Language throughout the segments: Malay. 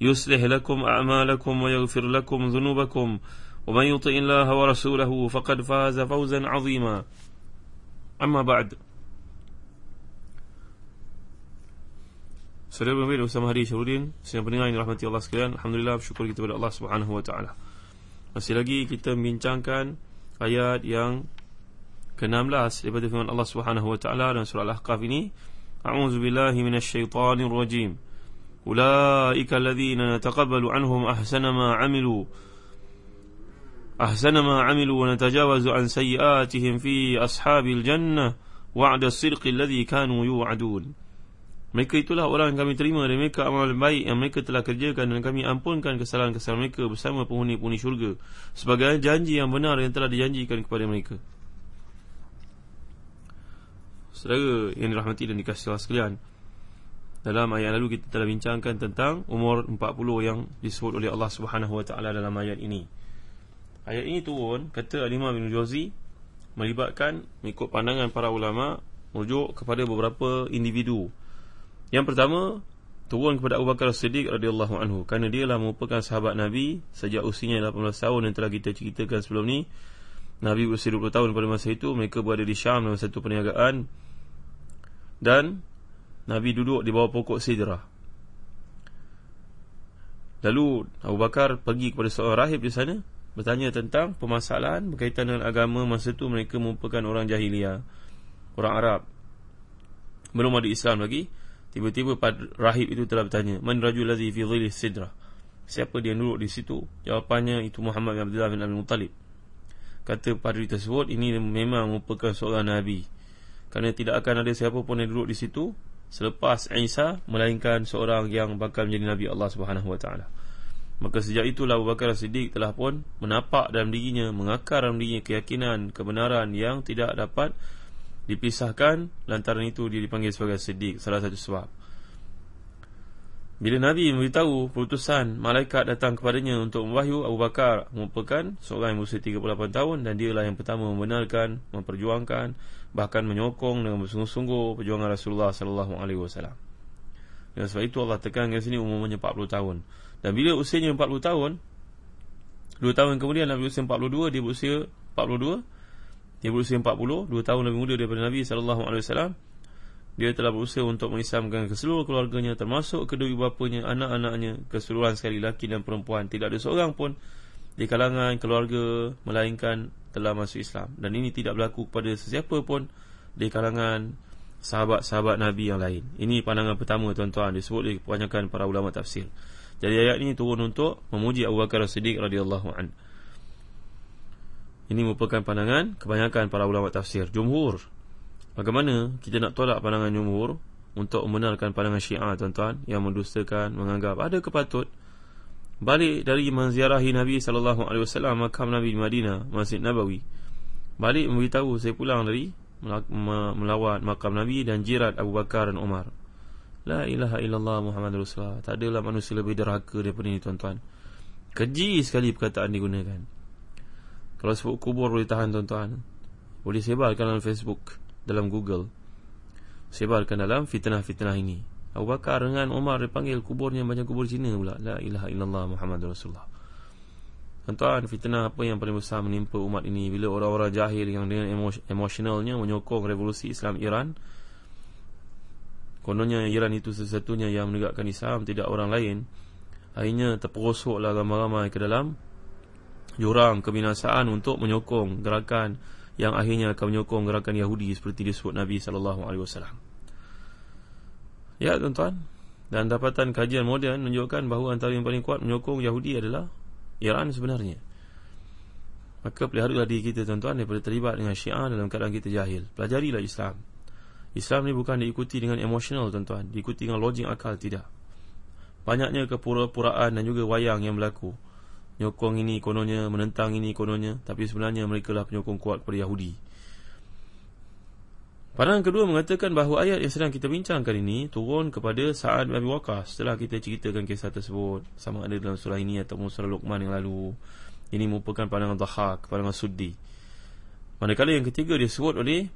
يصلح لكم أعمالكم ويغفر لكم ذنوبكم ومن يطع الله ورسوله فقد فاز فوزا عظيما أما بعد Saudara Nabi bersama Hadi Syarudin Saya pendengar yang rahmati Allah sekalian Alhamdulillah bersyukur kita kepada Allah Subhanahu Wa Taala. Masih lagi kita membincangkan Ayat yang ke-16 Daripada firman Allah Subhanahu Wa Taala Dan surah Al-Ahqaf ini A'udzu billahi minasyaitanir rajim أولئك الذين نتقبل عنهم أحسن ما عملوا أحسن ما عملوا ونتجاوز عن سيئاتهم في أصحاب الجنة وعد الصدق الذي كانوا يوعدون Mereka itulah orang yang kami terima dari mereka amal baik yang mereka telah kerjakan dan kami ampunkan kesalahan-kesalahan mereka bersama penghuni-penghuni syurga sebagai janji yang benar yang telah dijanjikan kepada mereka. Saudara yang dirahmati dan dikasihi Allah sekalian, dalam ayat lalu kita telah bincangkan tentang umur 40 yang disebut oleh Allah Subhanahu Wa Taala dalam ayat ini. Ayat ini turun kata Alimah bin Jauzi melibatkan mengikut pandangan para ulama merujuk kepada beberapa individu. Yang pertama turun kepada Abu Bakar Siddiq radhiyallahu anhu kerana dia lah merupakan sahabat Nabi sejak usianya 18 tahun yang telah kita ceritakan sebelum ni. Nabi berusia 20 tahun pada masa itu mereka berada di Syam dalam satu perniagaan dan Nabi duduk di bawah pokok sidrah. Lalu Abu Bakar pergi kepada seorang rahib di sana bertanya tentang permasalahan berkaitan dengan agama masa itu mereka merupakan orang jahiliyah, orang Arab. Belum ada Islam lagi. Tiba-tiba rahib itu telah bertanya, "Man rajul ladzi fi dhilli sidrah?" Siapa dia duduk di situ? Jawapannya itu Muhammad bin Abdullah bin Abdul Muttalib. Kata padri tersebut, ini memang merupakan seorang nabi. Kerana tidak akan ada siapa pun yang duduk di situ selepas Isa melainkan seorang yang bakal menjadi nabi Allah Subhanahu wa taala. Maka sejak itulah Abu Bakar Siddiq telah pun menapak dalam dirinya, mengakar dalam dirinya keyakinan kebenaran yang tidak dapat dipisahkan lantaran itu dia dipanggil sebagai Siddiq salah satu sebab. Bila Nabi memberitahu putusan malaikat datang kepadanya untuk memwahyu Abu Bakar merupakan seorang yang berusia 38 tahun dan dialah yang pertama membenarkan, memperjuangkan bahkan menyokong dengan bersungguh-sungguh perjuangan Rasulullah sallallahu alaihi wasallam. Dan sebab itu Allah tekankan sini umurnya 40 tahun. Dan bila usianya 40 tahun, 2 tahun kemudian Nabi usia 42, dia berusia 42. Dia berusia 40, 2 tahun lebih muda daripada Nabi sallallahu alaihi wasallam. Dia telah berusaha untuk mengislamkan ke seluruh keluarganya termasuk kedua bapanya, anak-anaknya, keseluruhan sekali lelaki dan perempuan. Tidak ada seorang pun di kalangan keluarga melainkan telah masuk Islam dan ini tidak berlaku kepada sesiapa pun di kalangan sahabat-sahabat Nabi yang lain. Ini pandangan pertama tuan-tuan disebut oleh kebanyakan para ulama tafsir. Jadi ayat ini turun untuk memuji Abu Bakar As-Siddiq radhiyallahu an. Ini merupakan pandangan kebanyakan para ulama tafsir. Jumhur. Bagaimana kita nak tolak pandangan jumhur untuk membenarkan pandangan Syiah tuan-tuan yang mendustakan, menganggap ada kepatut balik dari menziarahi Nabi sallallahu alaihi wasallam makam Nabi di Madinah, Masjid Nabawi. Balik memberitahu saya pulang dari melawat makam Nabi dan jirat Abu Bakar dan Umar. La ilaha illallah Muhammad Rasulullah. Tak adalah manusia lebih derhaka daripada ini tuan-tuan. Keji sekali perkataan digunakan. Kalau sebut kubur boleh tahan tuan-tuan. Boleh sebarkan dalam Facebook, dalam Google. Sebarkan dalam fitnah-fitnah ini. Abu Bakar dengan Umar dipanggil kuburnya banyak kubur Cina pula. La ilaha illallah Muhammad Rasulullah. Tuan-tuan, fitnah apa yang paling besar menimpa umat ini bila orang-orang jahil yang dengan emosionalnya menyokong revolusi Islam Iran. Kononnya Iran itu sesatunya yang menegakkan Islam, tidak orang lain. Akhirnya terperosoklah ramai-ramai ke dalam jurang kebinasaan untuk menyokong gerakan yang akhirnya akan menyokong gerakan Yahudi seperti disebut Nabi wasallam. Ya tuan-tuan, dan dapatan kajian moden menunjukkan bahawa antara yang paling kuat menyokong Yahudi adalah Iran sebenarnya. Maka peliharalah diri kita tuan-tuan daripada terlibat dengan Syiah dalam keadaan kita jahil. Pelajarilah Islam. Islam ni bukan diikuti dengan emosional tuan-tuan, diikuti dengan logik akal tidak. Banyaknya kepura-puraan dan juga wayang yang berlaku. Nyokong ini kononnya, menentang ini kononnya, tapi sebenarnya mereka lah penyokong kuat kepada Yahudi. Pandangan kedua mengatakan bahawa ayat yang sedang kita bincangkan ini turun kepada Sa'ad bin Abi Waqqas setelah kita ceritakan kisah tersebut sama ada dalam surah ini atau surah Luqman yang lalu. Ini merupakan pandangan Dhahak, pandangan Suddi. Manakala yang ketiga disebut oleh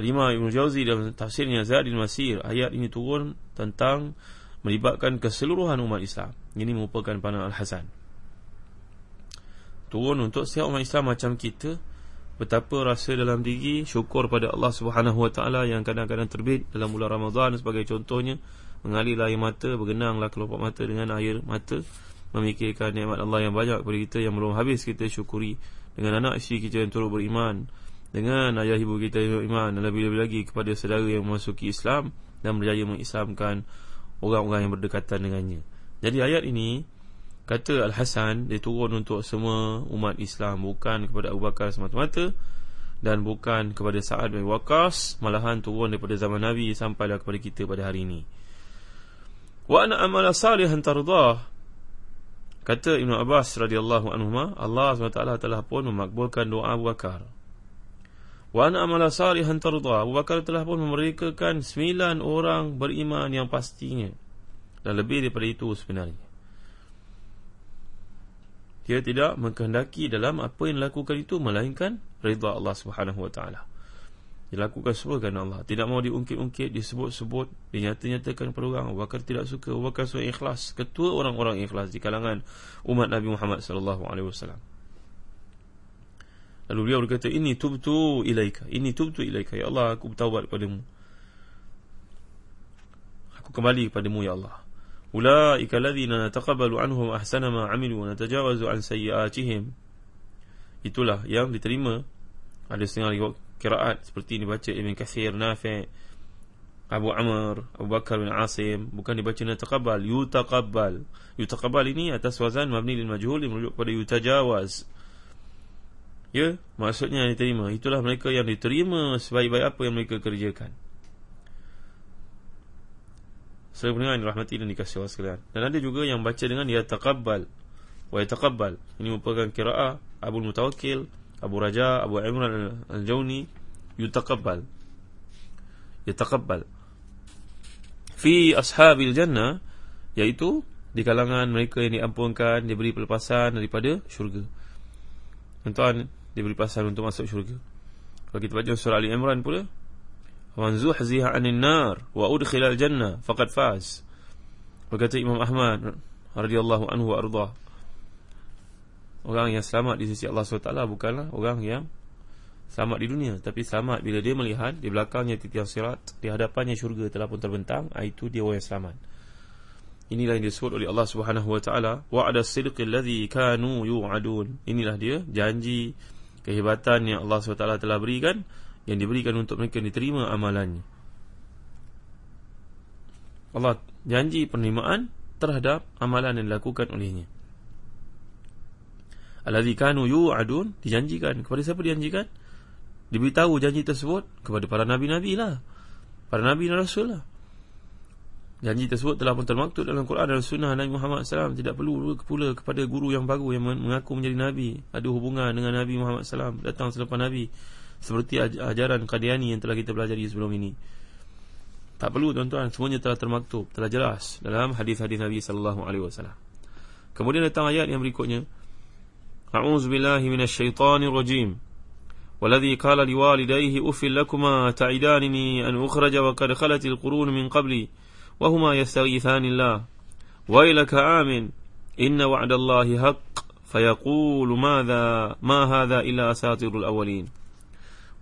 Al-Imam Ibn Jauzi dalam tafsirnya Zadin Masir, ayat ini turun tentang melibatkan keseluruhan umat Islam. Ini merupakan pandangan Al-Hasan. Turun untuk setiap umat Islam macam kita betapa rasa dalam diri syukur pada Allah Subhanahu Wa Taala yang kadang-kadang terbit dalam bulan Ramadan sebagai contohnya mengalirlah air mata bergenanglah kelopak mata dengan air mata memikirkan nikmat Allah yang banyak kepada kita yang belum habis kita syukuri dengan anak isteri kita yang turut beriman dengan ayah ibu kita yang beriman dan lebih-lebih lagi kepada saudara yang memasuki Islam dan berjaya mengislamkan orang-orang yang berdekatan dengannya. Jadi ayat ini Kata Al-Hasan Dia turun untuk semua umat Islam Bukan kepada Abu Bakar semata-mata Dan bukan kepada Sa'ad bin Waqas Malahan turun daripada zaman Nabi Sampailah kepada kita pada hari ini. Wa ana amala salihan tardah Kata Ibn Abbas radhiyallahu anhu Allah SWT telah pun memakbulkan doa Abu Bakar. Wa ana amala salihan tardah Abu Bakar telah pun memerdekakan Sembilan orang beriman yang pastinya Dan lebih daripada itu sebenarnya dia tidak mengkehendaki dalam apa yang dilakukan itu melainkan redha Allah Subhanahu wa taala. Dilakukan semua kerana Allah. Tidak mahu diungkit-ungkit, disebut-sebut, dinyata-nyatakan kepada orang. Bakar tidak suka. Bakar suka ikhlas. Ketua orang-orang ikhlas di kalangan umat Nabi Muhammad sallallahu alaihi wasallam. Lalu beliau berkata, "Ini tubtu ilaika. Ini tubtu ilaika. Ya Allah, aku bertaubat kepadamu. Aku kembali kepadamu ya Allah." Alladhina nataqabbalu anhum ahsana ma 'amilu wa natajawazu 'an sayyi'atihim. Itulah yang diterima ada setengah riwayat qiraat seperti ini baca Ibn Katsir, Nafi', Abu Amr, Abu Bakar bin Asim bukan dibaca nataqabbal, yutaqabbal. Yutaqabbal ini atas wazan mabni lil majhul yang merujuk pada yutajawaz. Ya, maksudnya diterima. Itulah mereka yang diterima sebaik-baik apa yang mereka kerjakan. Saya pendengar yang rahmati dan dikasih Allah sekalian. Dan ada juga yang baca dengan Ya taqabbal Wa ya taqabbal Ini merupakan kira'ah Abu Mutawakil Abu Raja Abu Imran Al-Jawni. Yutaqabbal. Yutaqabbal Fi ashabil jannah Iaitu Di kalangan mereka yang diampunkan Diberi pelepasan daripada syurga. Tuan-tuan Diberi pelepasan untuk masuk syurga. Kalau kita baca surah Ali Imran pula Man zuhziha 'anil nar wa udkhila al-jannah faqad faz. Berkata Imam Ahmad radhiyallahu anhu arda. Orang yang selamat di sisi Allah SWT bukanlah orang yang selamat di dunia tapi selamat bila dia melihat di belakangnya titian sirat di hadapannya syurga telah pun terbentang ah, itu dia orang yang selamat. Inilah yang disebut oleh Allah Subhanahu wa taala wa'ada sidqil ladzi kanu yu'adun. Inilah dia janji kehebatan yang Allah SWT telah berikan yang diberikan untuk mereka diterima amalannya. Allah janji penerimaan terhadap amalan yang dilakukan olehnya. Alladhi kanu yu'adun dijanjikan kepada siapa dijanjikan? Diberitahu janji tersebut kepada para nabi-nabi lah. Para nabi dan rasul lah. Janji tersebut telah pun termaktub dalam Quran dan Sunnah Nabi Muhammad SAW. Tidak perlu pula kepada guru yang baru yang mengaku menjadi Nabi. Ada hubungan dengan Nabi Muhammad SAW. Datang selepas Nabi seperti ajaran Qadiani yang telah kita pelajari sebelum ini. Tak perlu tuan-tuan, semuanya telah termaktub, telah jelas dalam hadis-hadis Nabi sallallahu alaihi wasallam. Kemudian datang ayat yang berikutnya. A'udzu billahi minasyaitonir rajim. Walladhi qala liwalidayhi uffil lakuma ta'idanini an ukhraja wa qad khalatil qurun min qabli wa huma yastaghithani Allah. Wailaka amin. Inna wa'dallahi haqq. فيقول ماذا ما هذا إلا أساطير الأولين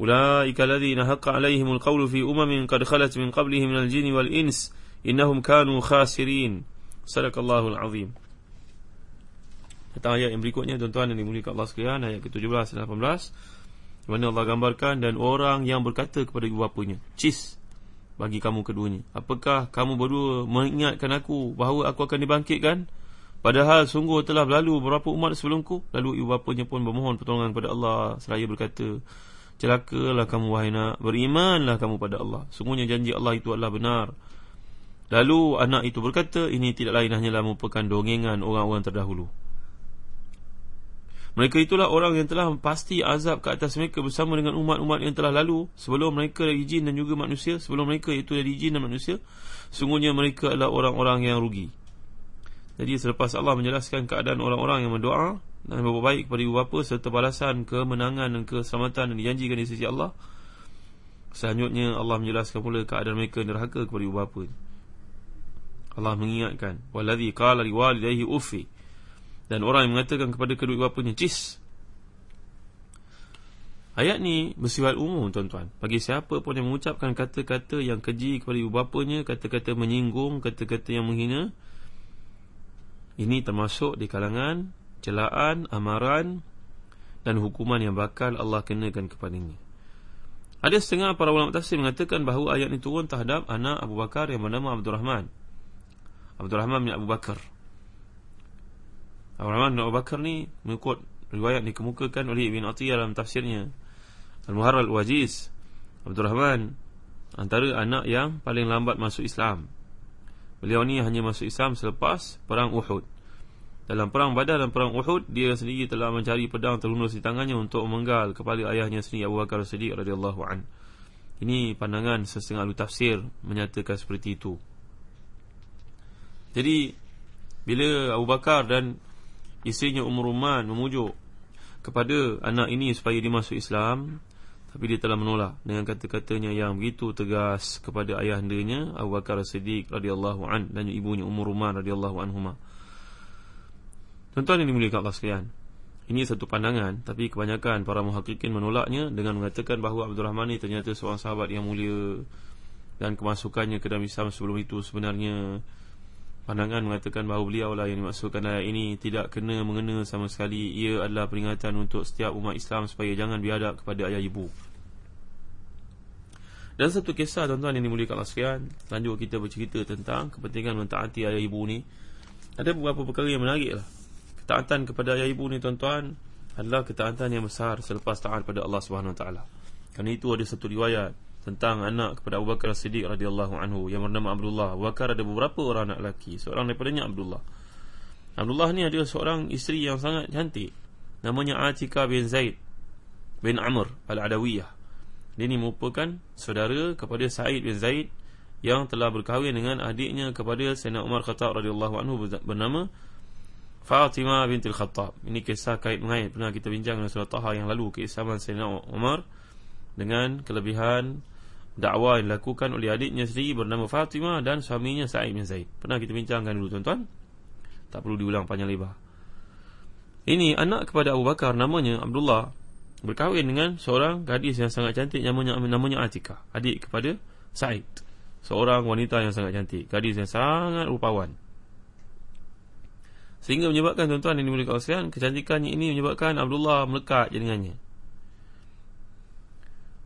أولئك الذين حق عليهم القول في أمم قد خلت من قبلهم من الجن والإنس إنهم كانوا خاسرين صدق الله العظيم Datang ayat yang berikutnya tuan-tuan yang dimuliakan Allah sekalian ayat ke-17 dan 18 Mana Allah gambarkan Dan orang yang berkata kepada ibu bapanya Cis Bagi kamu keduanya Apakah kamu berdua mengingatkan aku Bahawa aku akan dibangkitkan Padahal sungguh telah berlalu beberapa umat sebelumku Lalu ibu bapanya pun bermohon pertolongan kepada Allah Seraya berkata Celakalah kamu wahai nak. Berimanlah kamu pada Allah. Sungguhnya janji Allah itu adalah benar. Lalu anak itu berkata Ini tidak lain hanyalah merupakan dongengan orang-orang terdahulu. Mereka itulah orang yang telah pasti azab ke atas mereka Bersama dengan umat-umat yang telah lalu. Sebelum mereka dari jin dan juga manusia Sebelum mereka itu dari jin dan manusia Sungguhnya mereka adalah orang-orang yang rugi. Jadi selepas Allah menjelaskan keadaan orang-orang yang berdoa dan berbuat baik kepada ibu bapa serta balasan kemenangan dan keselamatan yang dijanjikan di sisi Allah, selanjutnya Allah menjelaskan pula keadaan mereka neraka kepada ibu bapa. Allah mengingatkan, "Wallazi qala liwalidayhi uffi." Dan orang yang mengatakan kepada kedua ibu bapanya, "Cis." Ayat ni bersifat umum tuan-tuan Bagi siapa pun yang mengucapkan kata-kata yang keji kepada ibu bapanya Kata-kata menyinggung, kata-kata yang menghina ini termasuk di kalangan celaan, amaran dan hukuman yang bakal Allah kenakan kepadanya. Ada setengah para ulama tafsir mengatakan bahawa ayat ini turun terhadap anak Abu Bakar yang bernama Abdul Rahman. Abdul Rahman bin Abu Bakar. Abdul Rahman bin Abu Bakar ni mengikut riwayat dikemukakan oleh Ibn Atiyah dalam tafsirnya. Al-Muharrar Al-Wajiz. Abdul Rahman antara anak yang paling lambat masuk Islam. Beliau ni hanya masuk Islam selepas perang Uhud. Dalam perang Badar dan perang Uhud, dia sendiri telah mencari pedang terhunus di tangannya untuk memenggal kepala ayahnya sendiri Abu Bakar Siddiq radhiyallahu an. Ini pandangan sesetengah ahli tafsir menyatakan seperti itu. Jadi bila Abu Bakar dan isterinya Umar Ruman memujuk kepada anak ini supaya dia masuk Islam, tapi dia telah menolak dengan kata-katanya yang begitu tegas kepada ayahandanya Abu Bakar Siddiq radhiyallahu an dan ibunya Ummu Ruman radhiyallahu anhuma. Tuan-tuan yang dimuliakan Allah sekalian. Ini satu pandangan tapi kebanyakan para muhakkikin menolaknya dengan mengatakan bahawa Abdul Rahman ini ternyata seorang sahabat yang mulia dan kemasukannya ke dalam Islam sebelum itu sebenarnya. Pandangan mengatakan bahawa beliau lah yang dimaksudkan ayat ini tidak kena mengena sama sekali. Ia adalah peringatan untuk setiap umat Islam supaya jangan biadab kepada ayah ibu. Dan satu kisah tuan-tuan yang dimuliakan Allah sekalian lanjut kita bercerita tentang kepentingan mentaati ayah ibu ni. Ada beberapa perkara yang menarik lah ketaatan kepada ayah ibu ni tuan-tuan adalah ketaatan yang besar selepas taat pada Allah Subhanahu Taala. Kerana itu ada satu riwayat tentang anak kepada Abu Bakar Siddiq radhiyallahu anhu yang bernama Abdullah. Abu Bakar ada beberapa orang anak lelaki, seorang daripadanya Abdullah. Abdullah ni ada seorang isteri yang sangat cantik. Namanya Atika bin Zaid bin Amr al-Adawiyah. Dia ni merupakan saudara kepada Said bin Zaid yang telah berkahwin dengan adiknya kepada Sayyidina Umar Khattab radhiyallahu anhu bernama Fatimah binti Khattab. Ini kisah kait mengait pernah kita bincang dalam surah Taha yang lalu keislaman Sayyidina Umar dengan kelebihan dakwah yang dilakukan oleh adiknya sendiri bernama Fatimah dan suaminya Sa'id bin Zaid. Pernah kita bincangkan dulu tuan-tuan. Tak perlu diulang panjang lebar. Ini anak kepada Abu Bakar namanya Abdullah berkahwin dengan seorang gadis yang sangat cantik namanya namanya Atika, adik kepada Sa'id. Seorang wanita yang sangat cantik, gadis yang sangat rupawan. Sehingga menyebabkan tuan-tuan yang dimiliki sekalian, kecantikannya ini menyebabkan Abdullah melekat dengannya.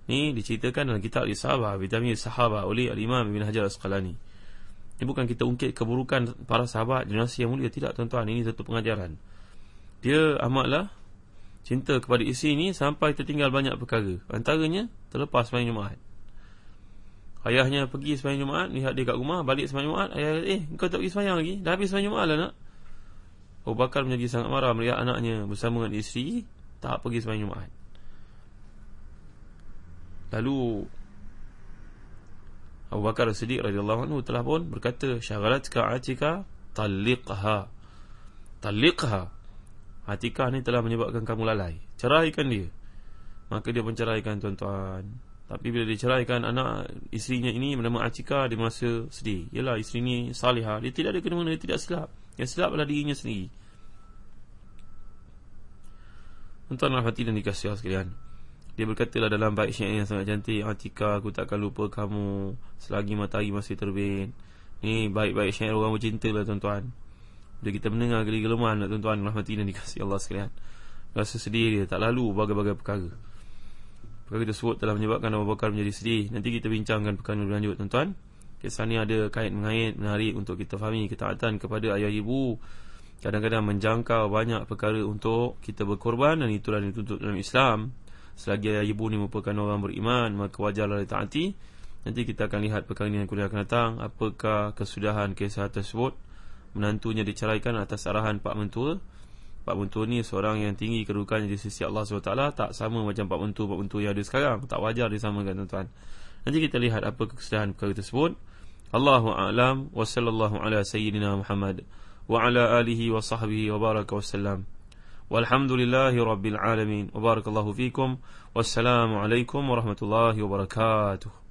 Ini diceritakan dalam kitab Isabah Vitamin Sahabah oleh Al-Imam Ibn Hajar Asqalani Ini bukan kita ungkit keburukan para sahabat generasi yang mulia Tidak tuan-tuan, ini satu pengajaran. Dia amatlah cinta kepada isteri ini Sampai tertinggal banyak perkara. Antaranya terlepas sembahyang Jumaat. Ayahnya pergi sembahyang Jumaat Lihat dia kat rumah, balik sembahyang Jumaat Ayah kata, eh kau tak pergi sembahyang lagi? Dah habis sembahyang Jumaat lah nak Abu Bakar menjadi sangat marah melihat anaknya bersama dengan isteri Tak pergi sembahyang Jumaat. Lalu Abu Bakar Siddiq radhiyallahu anhu telah pun berkata syagalatka atika talliqha. Talliqha Atika ni telah menyebabkan kamu lalai. Ceraikan dia. Maka dia menceraikan tuan-tuan. Tapi bila diceraikan anak isterinya ini bernama Atika di masa sedih. Ialah isteri ni salihah. Dia tidak ada kena-mena dia tidak silap yang silap adalah dirinya sendiri. Tuan-tuan hati dan dikasih sekalian. Dia berkatalah dalam bait syair yang sangat cantik Atika aku takkan lupa kamu Selagi matahari masih terbit. Ni baik-baik syair orang bercinta lah tuan-tuan. Bila kita mendengar geli-geleman lah tuan-tuan Rahmati dan dikasih Allah sekalian. Rasa sedih dia tak lalu bagai-bagai perkara. Perkara tersebut telah menyebabkan Abu Bakar menjadi sedih. Nanti kita bincangkan perkara ini berlanjut tuan-tuan. Kisah ini ada kait-mengait menarik untuk kita fahami ketaatan kepada ayah ibu. Kadang-kadang menjangkau banyak perkara untuk kita berkorban dan itulah dituntut dalam Islam. Selagi ayah ibu ni merupakan orang beriman, maka wajarlah ditaati. Nanti kita akan lihat perkara ini yang kuliah akan datang. Apakah kesudahan kisah tersebut? Menantunya diceraikan atas arahan Pak Mentua. Pak Mentua ni seorang yang tinggi kedudukannya di sisi Allah SWT. Tak sama macam Pak Mentua-Pak Mentua yang ada sekarang. Tak wajar disamakan tuan-tuan. Nanti kita lihat apa kesudahan perkara tersebut. Allahu a'lam wa sallallahu ala sayyidina Muhammad wa ala alihi wa sahbihi wa baraka wasallam. Walhamdulillahi rabbil alamin. Wa barakallahu fikum. Wassalamu alaikum warahmatullahi wabarakatuh.